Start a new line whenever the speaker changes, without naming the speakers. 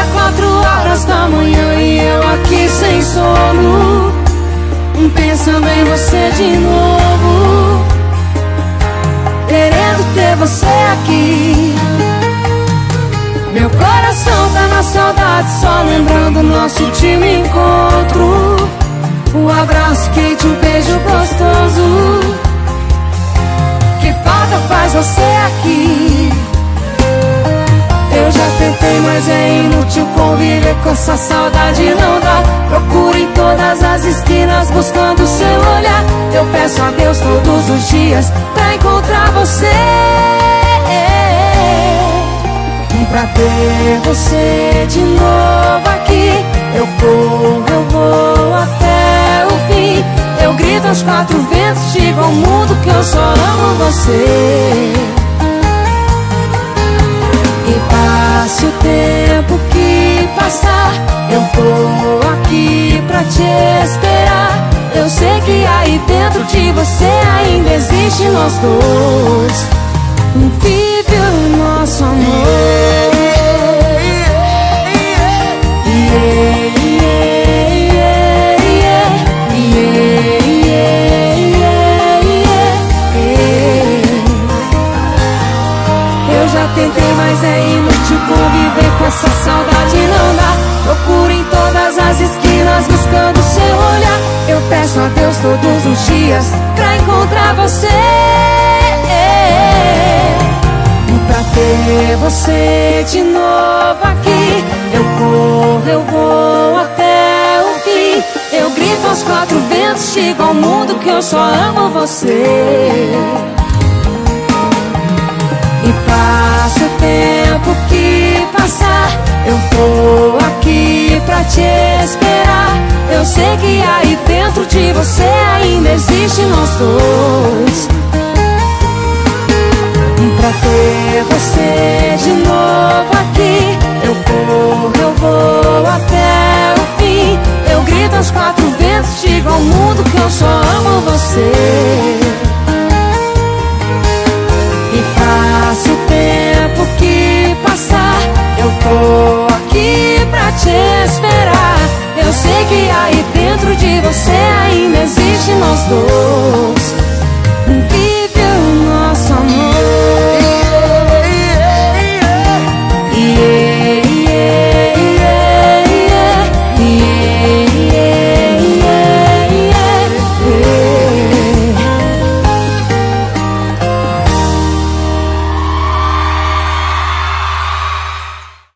É quatro horas da manhã e eu aqui sem sono. Pensando em você de novo. Querendo ter você aqui. Meu coração tá na saudade Só lembrando nosso último encontro. Um abraço quente, um beijo gostoso. Que falta faz você aqui? Mas é inútil conviver com essa saudade Não dá, procuro em todas as esquinas buscando seu olhar. Eu peço a Deus todos os dias pra encontrar você. Pra ter você de novo aqui Eu corro, eu vou até o fim. Eu grito aos quatro ventos, digo ao mundo que eu só amo você eu tô aqui pra te esperar. Eu sei que aí dentro de você ainda existe nós dois. Vive o nosso amor. tentei, mas é inútil conviver com essa saudade Não dá, procuro em todas as esquinas buscando seu olhar. Eu peço a Deus todos os dias pra encontrar você. Pra ter você de novo aqui. Eu corro, eu vou até o fim. Eu grito aos quatro ventos, digo ao mundo que eu só amo você. E passa que aí dentro de você ainda existe nós dois. Pra ter você de novo aqui Eu corro, eu vou até o fim. Eu grito aos quatro ventos, digo ao mundo que eu só amo você de você ainda existe nós dois.